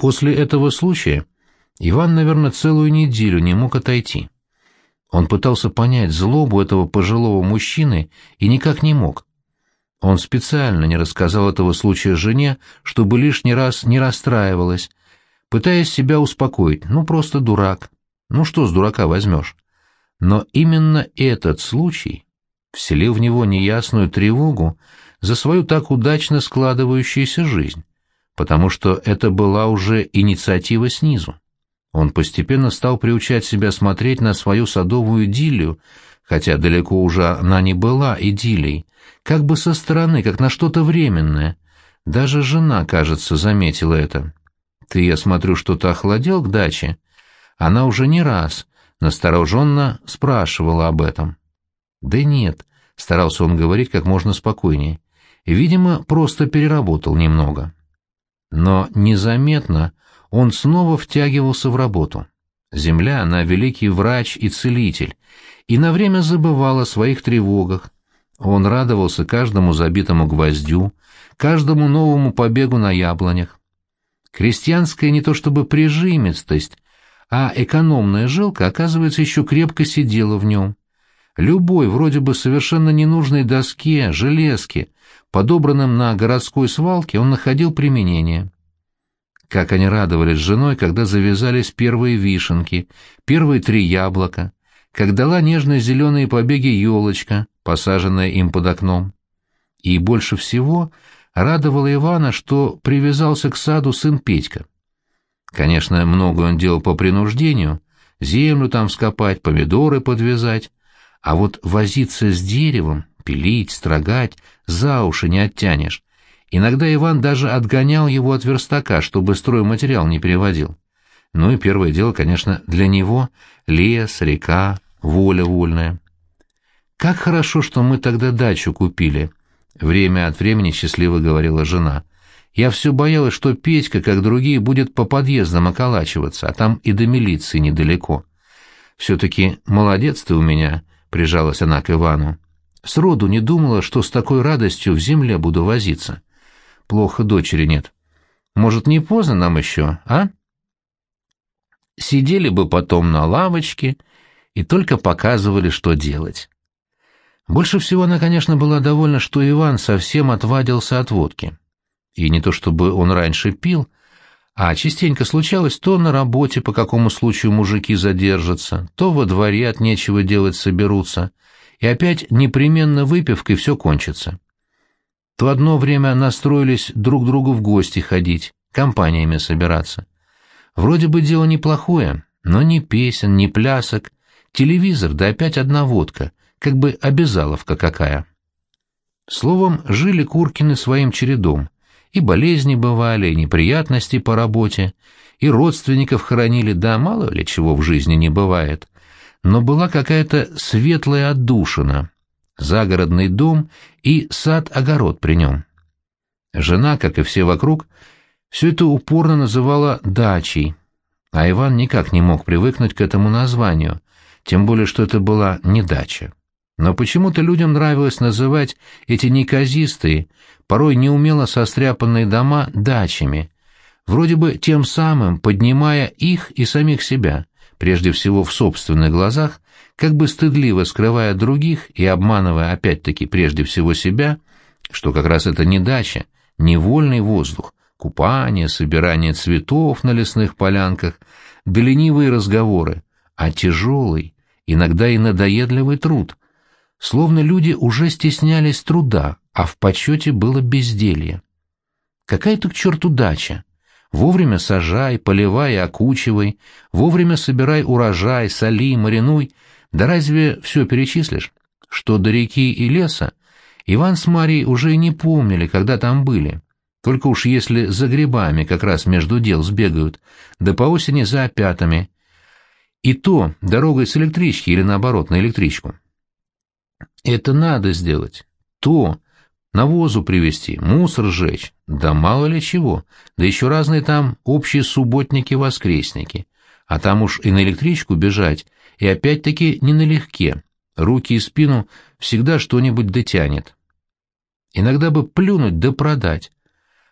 После этого случая Иван, наверное, целую неделю не мог отойти. Он пытался понять злобу этого пожилого мужчины и никак не мог. Он специально не рассказал этого случая жене, чтобы лишний раз не расстраивалась, пытаясь себя успокоить. Ну, просто дурак. Ну, что с дурака возьмешь? Но именно этот случай вселил в него неясную тревогу за свою так удачно складывающуюся жизнь, потому что это была уже инициатива снизу. Он постепенно стал приучать себя смотреть на свою садовую идиллию, хотя далеко уже она не была идиллией, как бы со стороны, как на что-то временное. Даже жена, кажется, заметила это. «Ты, я смотрю, что-то охладел к даче?» Она уже не раз настороженно спрашивала об этом. «Да нет», — старался он говорить как можно спокойнее. «Видимо, просто переработал немного». Но незаметно он снова втягивался в работу. Земля, она великий врач и целитель, и на время забывал о своих тревогах. Он радовался каждому забитому гвоздю, каждому новому побегу на яблонях. Крестьянская не то чтобы прижимистость, а экономная жилка, оказывается, еще крепко сидела в нем. Любой, вроде бы совершенно ненужной доске, железке, подобранным на городской свалке, он находил применение. Как они радовались с женой, когда завязались первые вишенки, первые три яблока, как дала нежно-зеленые побеги елочка, посаженная им под окном. И больше всего радовало Ивана, что привязался к саду сын Петька. Конечно, многое он делал по принуждению, землю там вскопать, помидоры подвязать, а вот возиться с деревом, пилить, строгать, за уши не оттянешь. Иногда Иван даже отгонял его от верстака, чтобы стройматериал не переводил. Ну и первое дело, конечно, для него — лес, река, воля вольная. «Как хорошо, что мы тогда дачу купили», — время от времени счастливо говорила жена. «Я все боялась, что Петька, как другие, будет по подъездам околачиваться, а там и до милиции недалеко. Все-таки молодец ты у меня», — прижалась она к Ивану. «Сроду не думала, что с такой радостью в земле буду возиться. Плохо дочери нет. Может, не поздно нам еще, а?» Сидели бы потом на лавочке и только показывали, что делать. Больше всего она, конечно, была довольна, что Иван совсем отвадился от водки. И не то чтобы он раньше пил, а частенько случалось, то на работе по какому случаю мужики задержатся, то во дворе от нечего делать соберутся, и опять непременно выпивкой все кончится. То одно время настроились друг другу в гости ходить, компаниями собираться. Вроде бы дело неплохое, но ни песен, ни плясок, телевизор, да опять одна водка, как бы обязаловка какая. Словом, жили Куркины своим чередом, и болезни бывали, и неприятности по работе, и родственников хоронили, да мало ли чего в жизни не бывает. Но была какая-то светлая отдушина, загородный дом и сад-огород при нем. Жена, как и все вокруг, все это упорно называла дачей, а Иван никак не мог привыкнуть к этому названию, тем более что это была не дача. Но почему-то людям нравилось называть эти неказистые, порой неумело состряпанные дома дачами, вроде бы тем самым поднимая их и самих себя, прежде всего в собственных глазах, как бы стыдливо скрывая других и обманывая опять-таки прежде всего себя, что как раз это не дача, не вольный воздух, купание, собирание цветов на лесных полянках, да ленивые разговоры, а тяжелый, иногда и надоедливый труд. Словно люди уже стеснялись труда, а в почете было безделье. Какая-то к черту дача. Вовремя сажай, поливай и окучивай, вовремя собирай урожай, соли, маринуй. Да разве все перечислишь? Что до реки и леса, Иван с Марией уже не помнили, когда там были. Только уж если за грибами как раз между дел сбегают, да по осени за опятами. И то дорогой с электрички или наоборот на электричку. Это надо сделать. То. Навозу привезти, мусор сжечь. Да мало ли чего. Да еще разные там общие субботники-воскресники. А там уж и на электричку бежать, и опять-таки не налегке. Руки и спину всегда что-нибудь дотянет. Иногда бы плюнуть да продать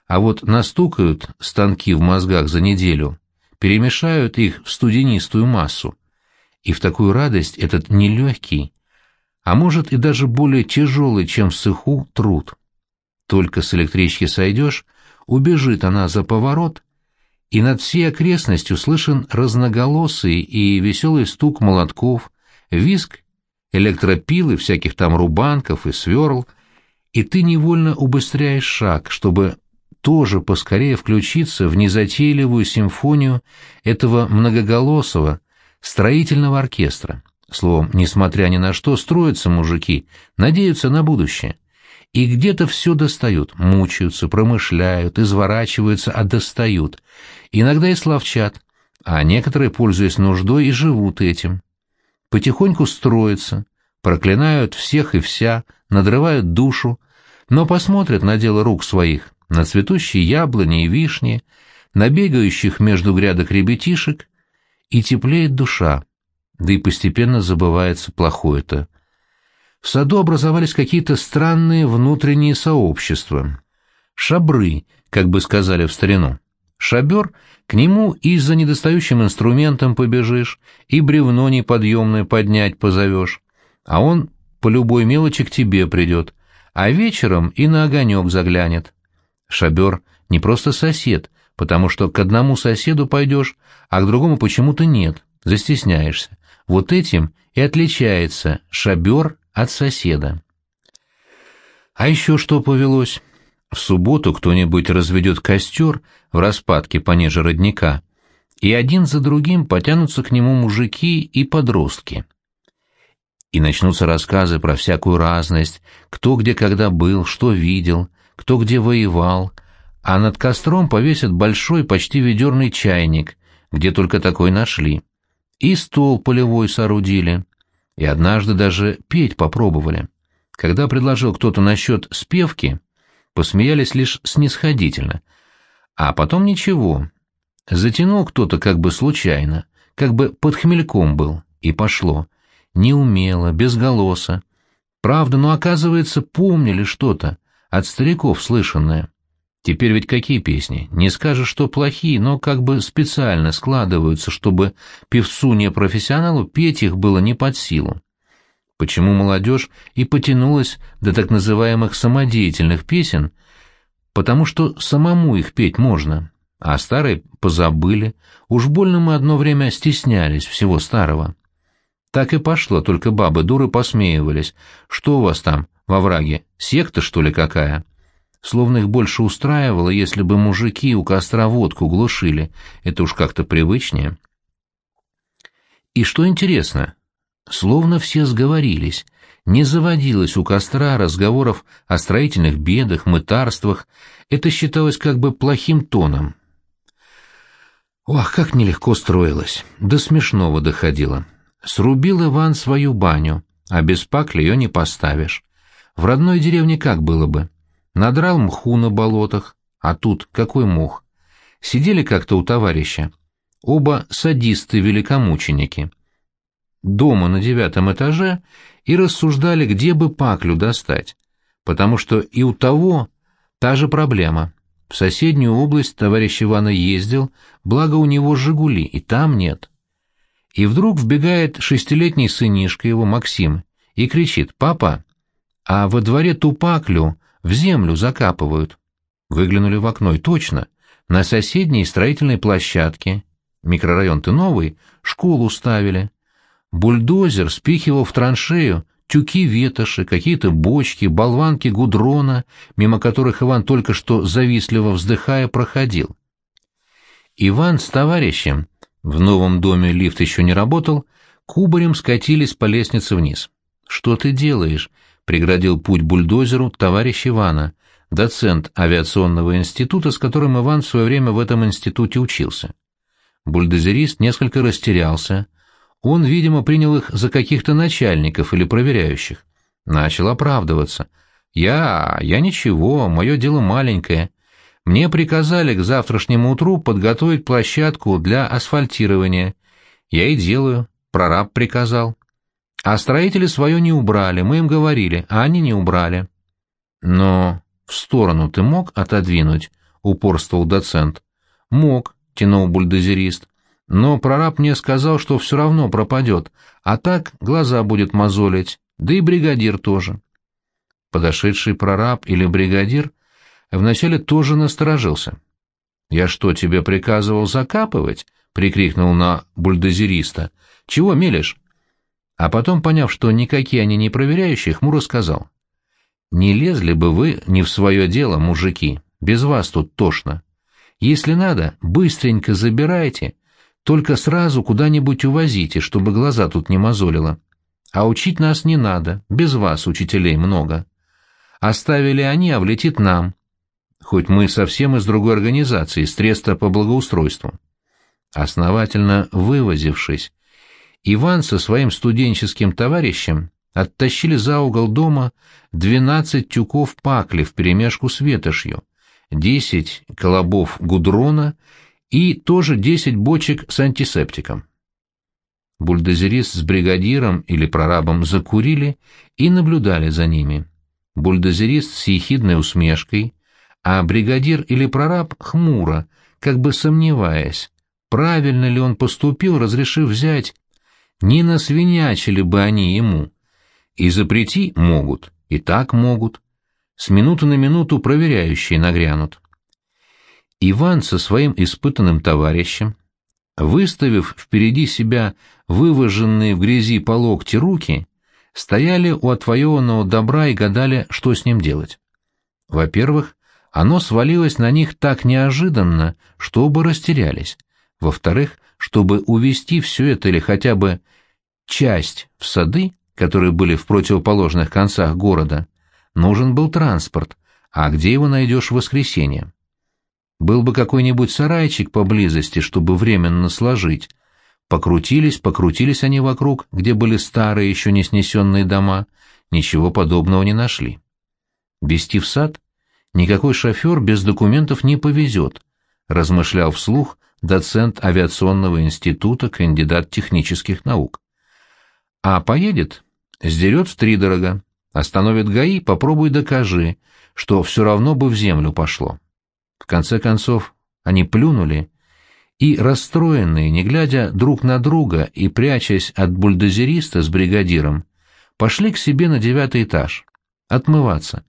А вот настукают станки в мозгах за неделю, перемешают их в студенистую массу. И в такую радость этот нелегкий, а может и даже более тяжелый, чем в сыху, труд. Только с электрички сойдешь, убежит она за поворот, и над всей окрестностью слышен разноголосый и веселый стук молотков, визг электропилы, всяких там рубанков и сверл, и ты невольно убыстряешь шаг, чтобы тоже поскорее включиться в незатейливую симфонию этого многоголосого строительного оркестра. Словом, несмотря ни на что, строятся мужики, надеются на будущее. И где-то все достают, мучаются, промышляют, изворачиваются, а достают. Иногда и словчат, а некоторые, пользуясь нуждой, и живут этим. Потихоньку строятся, проклинают всех и вся, надрывают душу, но посмотрят на дело рук своих, на цветущие яблони и вишни, на бегающих между грядок ребятишек, и теплеет душа, да и постепенно забывается плохое-то. В саду образовались какие-то странные внутренние сообщества. Шабры, как бы сказали в старину. Шабер — к нему и за недостающим инструментом побежишь, и бревно неподъемное поднять позовешь, а он по любой мелочи к тебе придет, а вечером и на огонек заглянет. Шабер не просто сосед, потому что к одному соседу пойдешь, а к другому почему-то нет, застесняешься. Вот этим и отличается шабер от соседа. А еще что повелось? В субботу кто-нибудь разведет костер в распадке пониже родника, и один за другим потянутся к нему мужики и подростки. И начнутся рассказы про всякую разность, кто где когда был, что видел, кто где воевал, а над костром повесят большой почти ведерный чайник, где только такой нашли, и стол полевой соорудили, и однажды даже петь попробовали. Когда предложил кто-то насчет спевки, посмеялись лишь снисходительно. А потом ничего. Затянул кто-то как бы случайно, как бы под хмельком был, и пошло. Неумело, без голоса. Правда, но оказывается, помнили что-то, от стариков слышанное. Теперь ведь какие песни? Не скажешь, что плохие, но как бы специально складываются, чтобы певцу-непрофессионалу петь их было не под силу почему молодежь и потянулась до так называемых самодеятельных песен, потому что самому их петь можно, а старые позабыли, уж больно мы одно время стеснялись всего старого. Так и пошло, только бабы-дуры посмеивались. Что у вас там, во враге, секта, что ли, какая? Словно их больше устраивало, если бы мужики у костра водку глушили, это уж как-то привычнее. И что интересно, Словно все сговорились, не заводилось у костра разговоров о строительных бедах, мытарствах, это считалось как бы плохим тоном. Ох, как нелегко строилось, до смешного доходило. Срубил Иван свою баню, а без пакли ее не поставишь. В родной деревне как было бы? Надрал мху на болотах, а тут какой мух? Сидели как-то у товарища. Оба садисты-великомученики дома на девятом этаже и рассуждали, где бы паклю достать, потому что и у того та же проблема. В соседнюю область товарищ Ивана ездил, благо у него «Жигули», и там нет. И вдруг вбегает шестилетний сынишка его, Максим, и кричит «Папа, а во дворе ту паклю в землю закапывают». Выглянули в окно, и точно, на соседней строительной площадке, микрорайон-то новый, школу ставили. Бульдозер спихивал в траншею тюки ветоши, какие-то бочки, болванки гудрона, мимо которых Иван только что завистливо вздыхая проходил. Иван с товарищем, в новом доме лифт еще не работал, кубарем скатились по лестнице вниз. «Что ты делаешь?» — преградил путь бульдозеру товарищ Ивана, доцент авиационного института, с которым Иван в свое время в этом институте учился. Бульдозерист несколько растерялся, он, видимо, принял их за каких-то начальников или проверяющих. Начал оправдываться. «Я... я ничего, мое дело маленькое. Мне приказали к завтрашнему утру подготовить площадку для асфальтирования. Я и делаю. Прораб приказал. А строители свое не убрали, мы им говорили, а они не убрали». «Но в сторону ты мог отодвинуть?» — упорствовал доцент. Мог, тянул бульдозерист. Но прораб мне сказал, что все равно пропадет, а так глаза будет мозолить, да и бригадир тоже. Подошедший прораб или бригадир вначале тоже насторожился. «Я что, тебе приказывал закапывать?» — прикрикнул на бульдозериста. «Чего мелешь?» А потом, поняв, что никакие они не проверяющие, хмуро сказал. «Не лезли бы вы не в свое дело, мужики, без вас тут тошно. Если надо, быстренько забирайте, только сразу куда-нибудь увозите, чтобы глаза тут не мозолило. А учить нас не надо, без вас учителей много. Оставили они, а влетит нам. Хоть мы совсем из другой организации, с треста по благоустройству. Основательно вывозившись, Иван со своим студенческим товарищем оттащили за угол дома двенадцать тюков пакли вперемешку с ветошью, десять колобов гудрона и тоже десять бочек с антисептиком. Бульдозерист с бригадиром или прорабом закурили и наблюдали за ними. Бульдозерист с ехидной усмешкой, а бригадир или прораб хмуро, как бы сомневаясь, правильно ли он поступил, разрешив взять, не насвинячили бы они ему. И запрети могут, и так могут. С минуты на минуту проверяющие нагрянут. Иван со своим испытанным товарищем, выставив впереди себя вываженные в грязи по локти руки, стояли у отвоеванного добра и гадали, что с ним делать. Во-первых, оно свалилось на них так неожиданно, что оба растерялись. Во-вторых, чтобы увести все это или хотя бы часть в сады, которые были в противоположных концах города, нужен был транспорт, а где его найдешь в воскресенье? Был бы какой-нибудь сарайчик поблизости, чтобы временно сложить. Покрутились, покрутились они вокруг, где были старые, еще не снесенные дома, ничего подобного не нашли. Вести в сад? Никакой шофер без документов не повезет, размышлял вслух доцент авиационного института, кандидат технических наук. А поедет, сдерет втридорога, остановит ГАИ, попробуй докажи, что все равно бы в землю пошло. В конце концов, они плюнули и, расстроенные, не глядя друг на друга и прячась от бульдозериста с бригадиром, пошли к себе на девятый этаж, отмываться,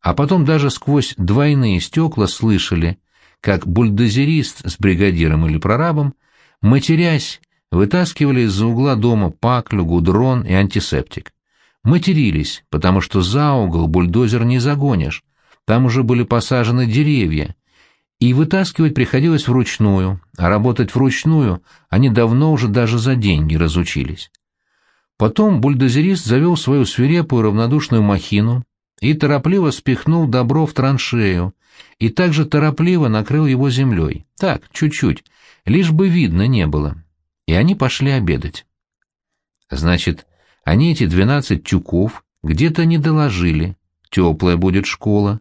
а потом даже сквозь двойные стекла слышали, как бульдозерист с бригадиром или прорабом, матерясь, вытаскивали из-за угла дома паклю, гудрон и антисептик. Матерились, потому что за угол бульдозер не загонишь, там уже были посажены деревья, и вытаскивать приходилось вручную, а работать вручную они давно уже даже за деньги разучились. Потом бульдозерист завел свою свирепую равнодушную махину и торопливо спихнул добро в траншею, и также торопливо накрыл его землей. Так, чуть-чуть, лишь бы видно не было. И они пошли обедать. Значит, они эти двенадцать тюков где-то не доложили. Теплая будет школа,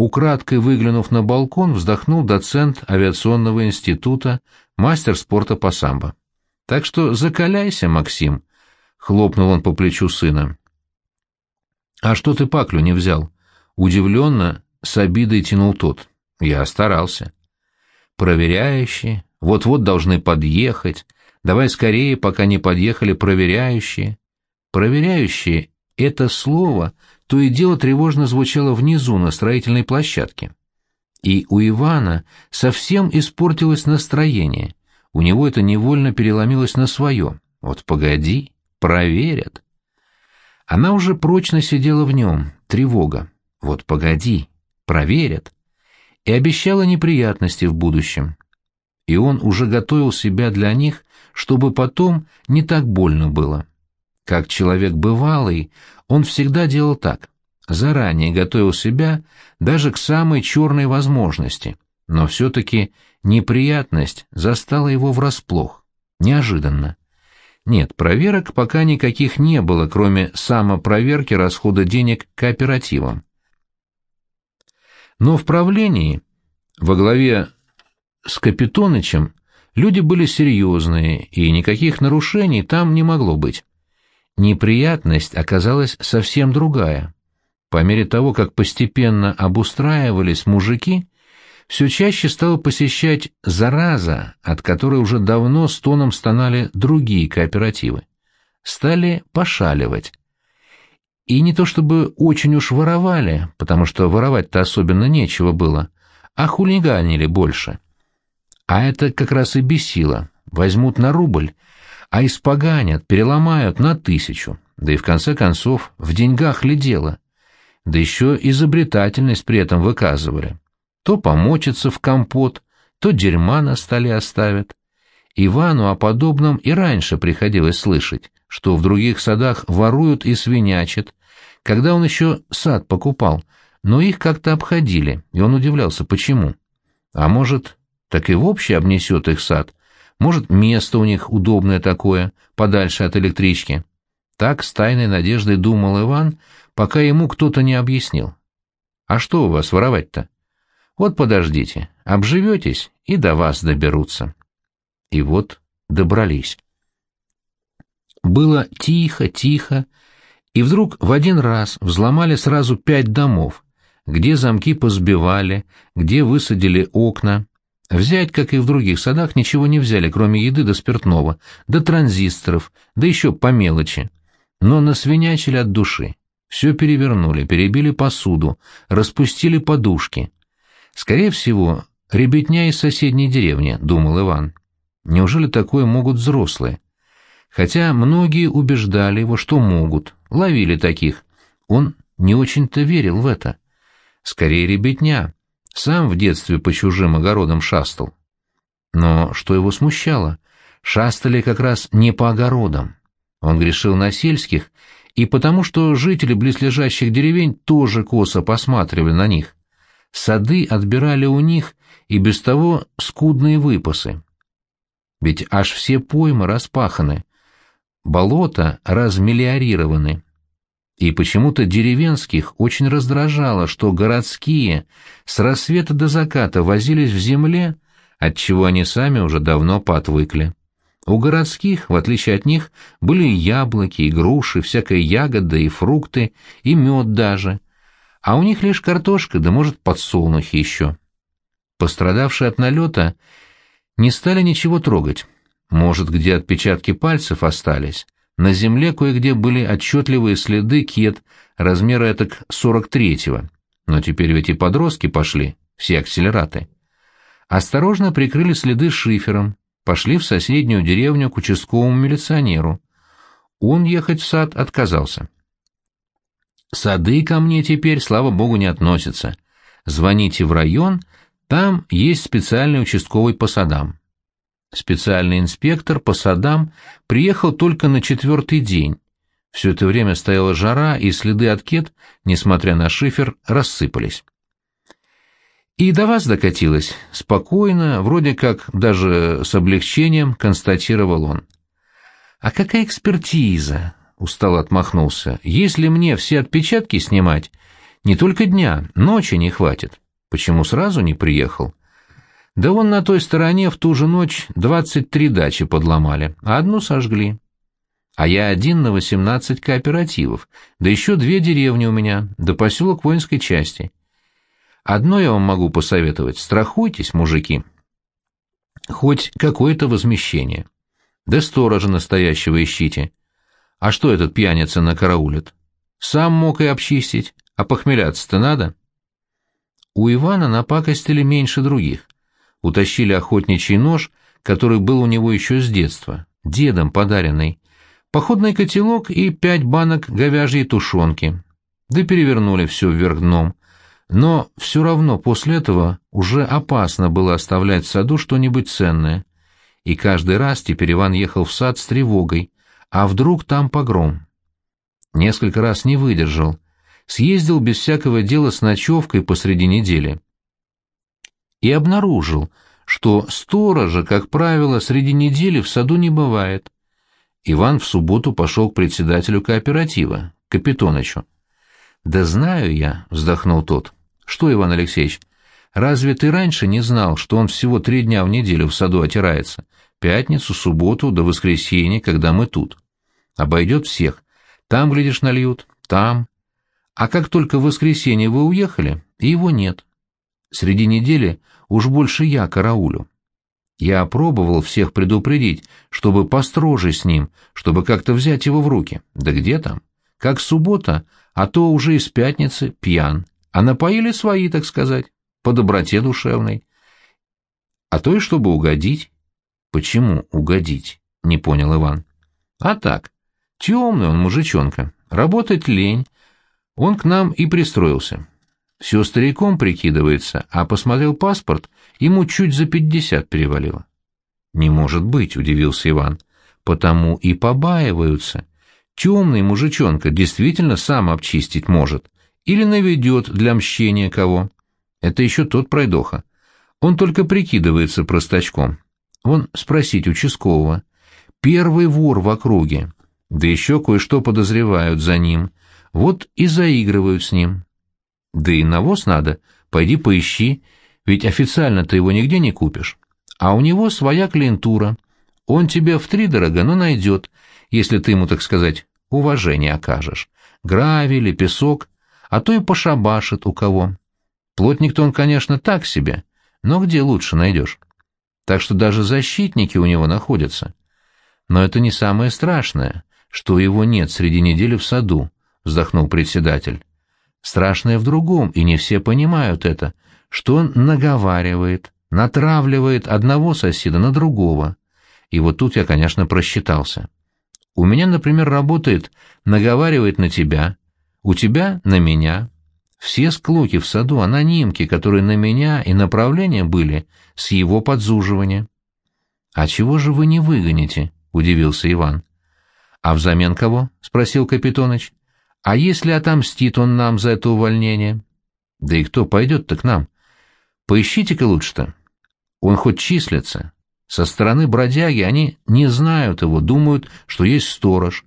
Украдкой выглянув на балкон, вздохнул доцент авиационного института, мастер спорта по самбо. «Так что закаляйся, Максим», — хлопнул он по плечу сына. «А что ты паклю не взял?» Удивленно, с обидой тянул тот. «Я старался». «Проверяющие, вот-вот должны подъехать. Давай скорее, пока не подъехали проверяющие». «Проверяющие» — это слово — то и дело тревожно звучало внизу на строительной площадке. И у Ивана совсем испортилось настроение. У него это невольно переломилось на свое. Вот погоди, проверят. Она уже прочно сидела в нем, тревога. Вот погоди, проверят. И обещала неприятности в будущем. И он уже готовил себя для них, чтобы потом не так больно было. Как человек бывалый, он всегда делал так. Заранее готовил себя даже к самой черной возможности, но все-таки неприятность застала его врасплох, неожиданно. Нет, проверок пока никаких не было, кроме самопроверки расхода денег кооперативам. Но в правлении, во главе с Капитонычем, люди были серьезные, и никаких нарушений там не могло быть неприятность оказалась совсем другая. По мере того, как постепенно обустраивались мужики, все чаще стала посещать зараза, от которой уже давно с тоном стонали другие кооперативы. Стали пошаливать. И не то чтобы очень уж воровали, потому что воровать-то особенно нечего было, а хулиганили больше. А это как раз и бесило. Возьмут на рубль, а испоганят, переломают на тысячу. Да и в конце концов, в деньгах ли дело? Да еще изобретательность при этом выказывали. То помочится в компот, то дерьма на столе оставят. Ивану о подобном и раньше приходилось слышать, что в других садах воруют и свинячат, когда он еще сад покупал, но их как-то обходили, и он удивлялся, почему. А может, так и вообще обнесет их сад, может, место у них удобное такое, подальше от электрички. Так с тайной надеждой думал Иван, пока ему кто-то не объяснил. «А что у вас воровать-то?» «Вот подождите, обживетесь, и до вас доберутся». И вот добрались. Было тихо, тихо, и вдруг в один раз взломали сразу пять домов, где замки позбивали, где высадили окна, Взять, как и в других садах, ничего не взяли, кроме еды до спиртного, до транзисторов, да еще по мелочи. Но насвинячили от души. Все перевернули, перебили посуду, распустили подушки. Скорее всего, ребятня из соседней деревни, думал Иван. Неужели такое могут взрослые? Хотя многие убеждали его, что могут, ловили таких. Он не очень-то верил в это. Скорее ребятня, сам в детстве по чужим огородам шастал. Но что его смущало? Шастали как раз не по огородам. Он грешил на сельских, и потому что жители близлежащих деревень тоже косо посматривали на них. Сады отбирали у них и без того скудные выпасы. Ведь аж все поймы распаханы, болота размелиорированы. И почему-то деревенских очень раздражало, что городские с рассвета до заката возились в земле, от чего они сами уже давно поотвыкли. У городских, в отличие от них, были яблоки, и груши, всякая ягода, и фрукты, и мед даже. А у них лишь картошка, да, может, подсолнухи еще. Пострадавшие от налета не стали ничего трогать. Может, где отпечатки пальцев остались, на земле кое-где были отчетливые следы кет размера этак 43-го. Но теперь ведь и подростки пошли, все акселераты. Осторожно прикрыли следы шифером, пошли в соседнюю деревню к участковому милиционеру. Он ехать в сад отказался. Сады ко мне теперь, слава богу, не относятся. Звоните в район, там есть специальный участковый по садам. Специальный инспектор по садам приехал только на четвертый день. Все это время стояла жара, и следы от кет, несмотря на шифер, рассыпались. И до вас докатилось, спокойно, вроде как даже с облегчением, констатировал он. «А какая экспертиза?» — устало отмахнулся. «Если мне все отпечатки снимать, не только дня, ночи не хватит. Почему сразу не приехал?» Да вон на той стороне в ту же ночь двадцать три дачи подломали, а одну сожгли. А я один на восемнадцать кооперативов, да еще две деревни у меня, да поселок воинской части. Одно я вам могу посоветовать — страхуйтесь, мужики. Хоть какое-то возмещение. Да сторожа настоящего ищите. А что этот пьяница накараулит? Сам мог и обчистить, а похмеляться-то надо. У Ивана напакостили меньше других утащили охотничий нож, который был у него еще с детства, дедом подаренный, походный котелок и пять банок говяжьей тушенки. Да перевернули все вверх дном. Но все равно после этого уже опасно было оставлять в саду что-нибудь ценное. И каждый раз теперь Иван ехал в сад с тревогой, а вдруг там погром. Несколько раз не выдержал, съездил без всякого дела с ночевкой посреди недели и обнаружил, что сторожа, как правило, среди недели в саду не бывает. Иван в субботу пошел к председателю кооператива, Капитонычу. «Да знаю я», — вздохнул тот. «Что, Иван Алексеевич, разве ты раньше не знал, что он всего три дня в неделю в саду отирается? Пятницу, субботу до воскресенья, когда мы тут. Обойдет всех. Там, глядишь, нальют, там. А как только в воскресенье вы уехали, его нет. Среди недели уж больше я караулю. Я пробовал всех предупредить, чтобы построже с ним, чтобы как-то взять его в руки. Да где там? Как суббота, а то уже из пятницы пьян. А напоили свои, так сказать, по доброте душевной. А то и чтобы угодить. Почему угодить? Не понял Иван. А так, темный он мужичонка, работать лень. Он к нам и пристроился. Все стариком прикидывается, а посмотрел паспорт, ему чуть за пятьдесят перевалило. «Не может быть», — удивился Иван. «Потому и побаиваются. Темный мужичонка действительно сам обчистить может. Или наведет для мщения кого. Это еще тот пройдоха. Он только прикидывается простачком. Вон спросить участкового. Первый вор в округе. Да еще кое-что подозревают за ним. Вот и заигрывают с ним. Да и навоз надо, пойди поищи, ведь официально ты его нигде не купишь. А у него своя клиентура. Он тебе втридорого, но найдет, если ты ему, так сказать, уважение окажешь. Гравий или песок, а то и пошабашит у кого. Плотник-то он, конечно, так себе, но где лучше найдешь? Так что даже защитники у него находятся. Но это не самое страшное, что его нет среди недели в саду, вздохнул председатель. Страшное в другом, и не все понимают это, что он наговаривает, натравливает одного соседа на другого. И вот тут я, конечно, просчитался. У меня, например, работает наговаривает на тебя, у тебя на меня. Все склоки в саду анонимки, которые на меня и направления были с его подзуживания. — А чего же вы не выгоните? — удивился Иван. — А взамен кого? — спросил Капитоныч. А если отомстит он нам за это увольнение? Да и кто пойдет-то к нам? Поищите-ка лучше-то. Он хоть числится. Со стороны бродяги они не знают его, думают, что есть сторож.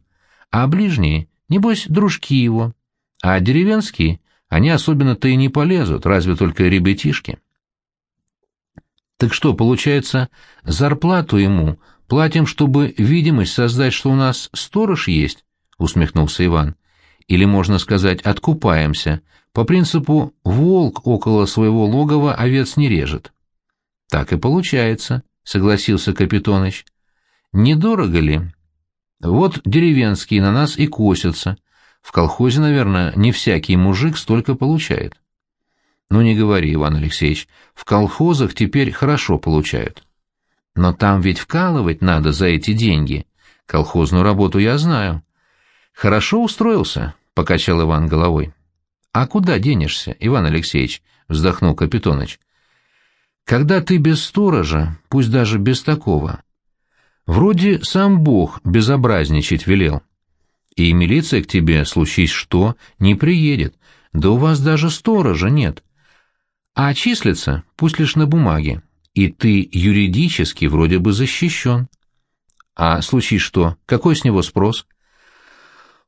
А ближние, небось, дружки его. А деревенские, они особенно-то и не полезут, разве только ребятишки. Так что, получается, зарплату ему платим, чтобы видимость создать, что у нас сторож есть? — усмехнулся Иван или, можно сказать, откупаемся, по принципу «волк около своего логова овец не режет». «Так и получается», — согласился Капитоныч. «Недорого ли?» «Вот деревенские на нас и косятся. В колхозе, наверное, не всякий мужик столько получает». «Ну не говори, Иван Алексеевич, в колхозах теперь хорошо получают». «Но там ведь вкалывать надо за эти деньги. Колхозную работу я знаю. Хорошо устроился, покачал Иван головой. А куда денешься, Иван Алексеевич? вздохнул Капитоныч. Когда ты без сторожа, пусть даже без такого. Вроде сам Бог безобразничать велел. И милиция к тебе, случись что, не приедет, да у вас даже сторожа нет. А числится, пусть лишь на бумаге, и ты юридически вроде бы защищен. А случись что, какой с него спрос?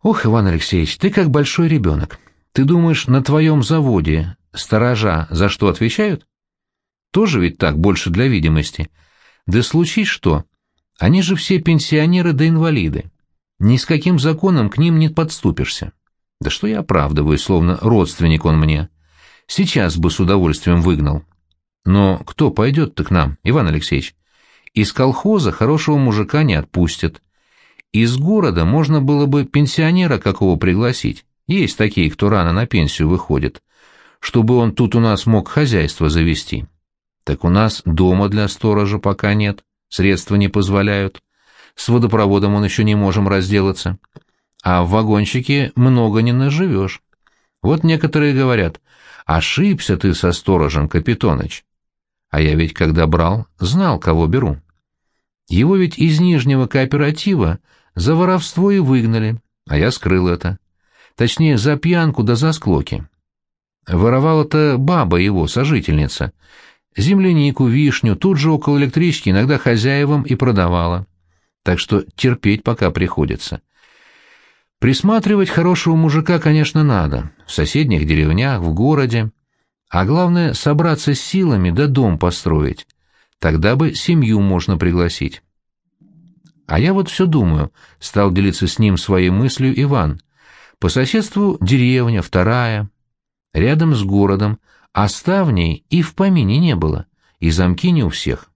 «Ох, Иван Алексеевич, ты как большой ребенок. Ты думаешь, на твоем заводе сторожа за что отвечают? Тоже ведь так, больше для видимости. Да случись что. Они же все пенсионеры да инвалиды. Ни с каким законом к ним не подступишься. Да что я оправдываю, словно родственник он мне. Сейчас бы с удовольствием выгнал. Но кто пойдет-то к нам, Иван Алексеевич? Из колхоза хорошего мужика не отпустят. Из города можно было бы пенсионера какого пригласить. Есть такие, кто рано на пенсию выходит. Чтобы он тут у нас мог хозяйство завести. Так у нас дома для сторожа пока нет, средства не позволяют. С водопроводом он еще не можем разделаться. А в вагончике много не наживешь. Вот некоторые говорят, ошибся ты со сторожем, Капитоныч. А я ведь, когда брал, знал, кого беру. Его ведь из Нижнего кооператива за воровство и выгнали, а я скрыл это. Точнее, за пьянку да за склоки. Воровала-то баба его, сожительница. Землянику, вишню тут же около электрички иногда хозяевам и продавала. Так что терпеть пока приходится. Присматривать хорошего мужика, конечно, надо. В соседних деревнях, в городе. А главное, собраться с силами да дом построить. Тогда бы семью можно пригласить. А я вот все думаю, стал делиться с ним своей мыслью Иван. По соседству деревня, вторая, рядом с городом, а ставней и в помине не было. и замки не у всех.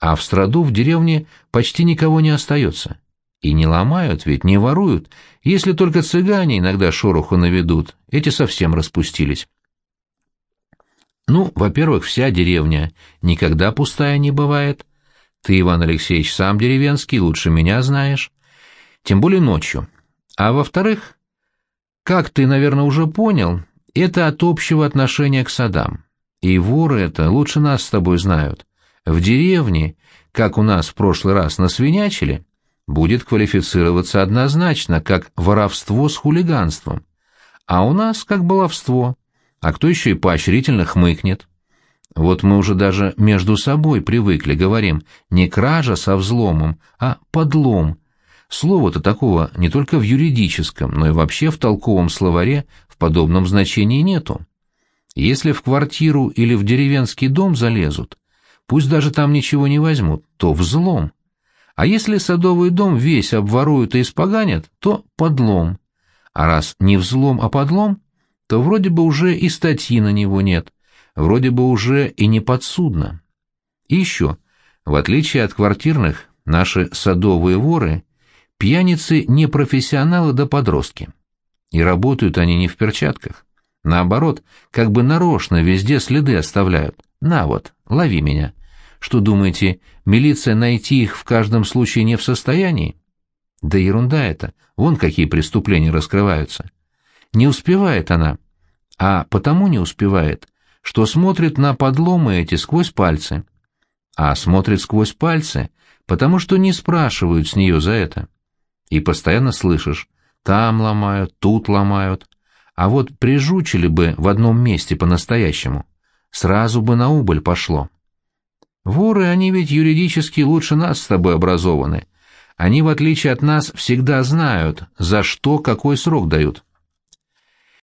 А в страду в деревне почти никого не остается. И не ломают ведь, не воруют, если только цыгане иногда шороху наведут, эти совсем распустились. Ну, во-первых, вся деревня никогда пустая не бывает. Ты, Иван Алексеевич, сам деревенский, лучше меня знаешь. Тем более ночью. А во-вторых, как ты, наверное, уже понял, это от общего отношения к садам. И воры это лучше нас с тобой знают. В деревне, как у нас в прошлый раз насвинячили, будет квалифицироваться однозначно как воровство с хулиганством, а у нас как баловство, а кто еще и поощрительно хмыкнет. Вот мы уже даже между собой привыкли, говорим, не кража со взломом, а подлом. Слова-то такого не только в юридическом, но и вообще в толковом словаре в подобном значении нету. Если в квартиру или в деревенский дом залезут, пусть даже там ничего не возьмут, то взлом. А если садовый дом весь обворуют и испоганят, то подлом. А раз не взлом, а подлом, то вроде бы уже и статьи на него нет, вроде бы уже и не подсудно. И еще, в отличие от квартирных, наши садовые воры – пьяницы не профессионалы да подростки. И работают они не в перчатках. Наоборот, как бы нарочно везде следы оставляют. На вот, лови меня. Что думаете, милиция найти их в каждом случае не в состоянии? Да ерунда это, вон какие преступления раскрываются. Не успевает она, а потому не успевает, что смотрит на подломы эти сквозь пальцы. А смотрит сквозь пальцы, потому что не спрашивают с нее за это. И постоянно слышишь, там ломают, тут ломают. А вот прижучили бы в одном месте по-настоящему, сразу бы на убыль пошло. Воры, они ведь юридически лучше нас с тобой образованы. Они, в отличие от нас, всегда знают, за что какой срок дают.